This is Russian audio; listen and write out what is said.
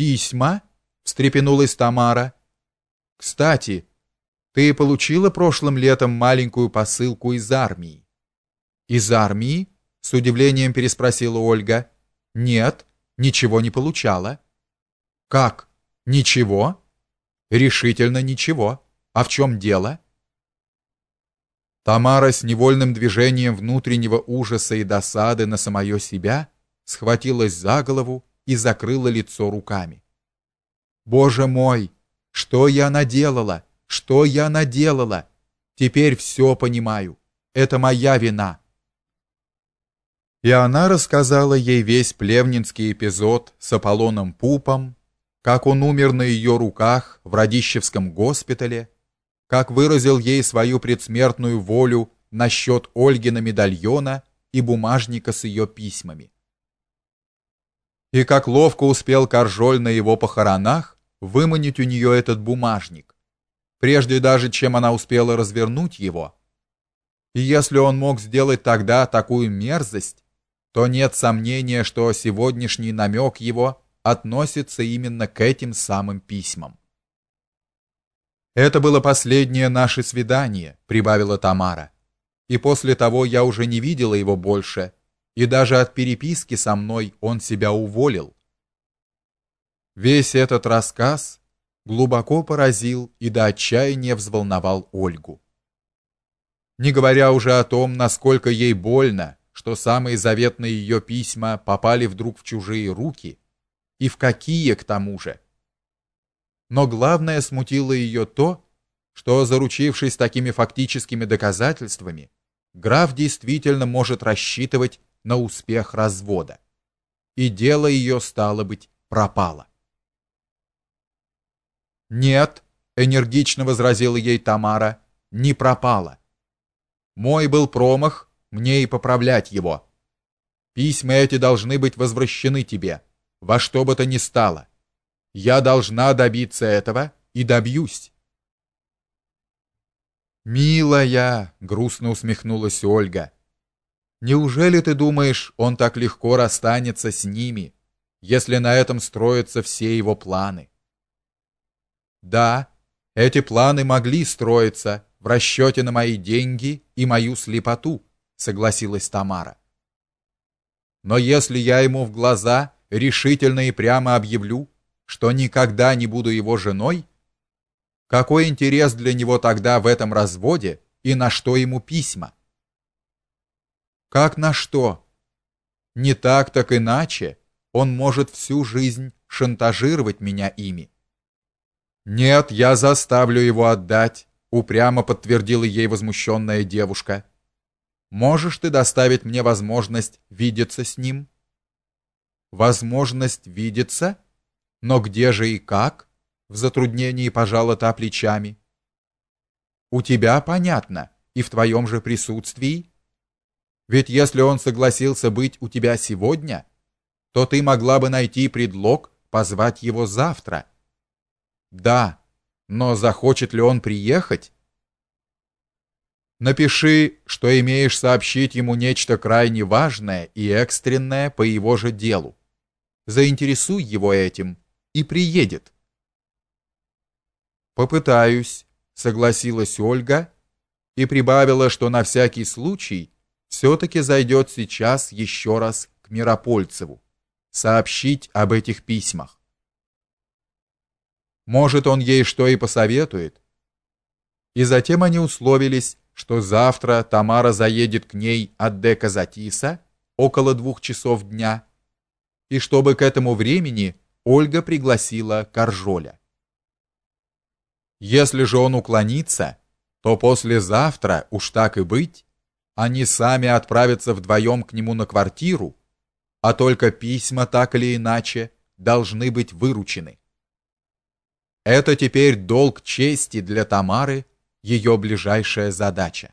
Письма? встрепенулась Тамара. Кстати, ты получила прошлым летом маленькую посылку из армии. Из армии? с удивлением переспросила Ольга. Нет, ничего не получала. Как? Ничего? Решительно ничего. А в чем дело? Тамара с невольным движением внутреннего ужаса и досады на самое себя схватилась за голову и закрыла лицо руками. Боже мой, что я наделала? Что я наделала? Теперь все понимаю. Это моя вина. И она рассказала ей весь плевнинский эпизод с Аполлоном Пупом, как он умер на ее руках в Радищевском госпитале, как выразил ей свою предсмертную волю насчет Ольгина медальона и бумажника с ее письмами. И как ловко успел Каржоль на его похоронах выманить у нее этот бумажник, прежде даже чем она успела развернуть его. И если он мог сделать тогда такую мерзость, то нет сомнения, что сегодняшний намек его относится именно к этим самым письмам. Это было последнее наше свидание, прибавила Тамара. И после того я уже не видела его больше, и даже от переписки со мной он себя уволил. Весь этот рассказ глубоко поразил и до отчаяния взволновал Ольгу. Не говоря уже о том, насколько ей больно, что самые заветные ее письма попали вдруг в чужие руки, и в какие к тому же. Но главное смутило ее то, что заручившись такими фактическими доказательствами, граф действительно может рассчитывать на успех развода. И дело ее стало быть пропало. Нет, энергично возразила ей Тамара, не пропало. Мой был промах, мне и поправлять его. Письма эти должны быть возвращены тебе, во что бы то ни стало. Я должна добиться этого и добьюсь. Милая, грустно усмехнулась Ольга. Неужели ты думаешь, он так легко расстанется с ними, если на этом строятся все его планы? Да, эти планы могли строиться в расчете на мои деньги и мою слепоту, согласилась Тамара. Но если я ему в глаза решительно и прямо объявлю, что никогда не буду его женой, какой интерес для него тогда в этом разводе и на что ему письма? Как на что? Не так, так иначе он может всю жизнь шантажировать меня ими. Нет, я заставлю его отдать, упрямо подтвердила ей возмущенная девушка. Можешь ты доставить мне возможность видеться с ним? Возможность видеться? Но где же и как? В затруднении пожала та плечами. У тебя понятно, и в твоем же присутствии. Ведь если он согласился быть у тебя сегодня, то ты могла бы найти предлог позвать его завтра. Да, но захочет ли он приехать? Напиши, что имеешь сообщить ему нечто крайне важное и экстренное по его же делу. Заинтересуй его этим и приедет. Попытаюсь, согласилась Ольга и прибавила, что на всякий случай все таки зайдет сейчас еще раз к Миропольцеву сообщить об этих письмах. Может, он ей что и посоветует. И затем они условились, что завтра Тамара заедет к ней от Дека Затиса около двух часов дня, и чтобы к этому времени Ольга пригласила Каржоля. Если же он уклонится, то послезавтра, уж так и быть, они сами отправятся вдвоем к нему на квартиру, а только письма так или иначе должны быть выручены. Это теперь долг чести для Тамары, ее ближайшая задача.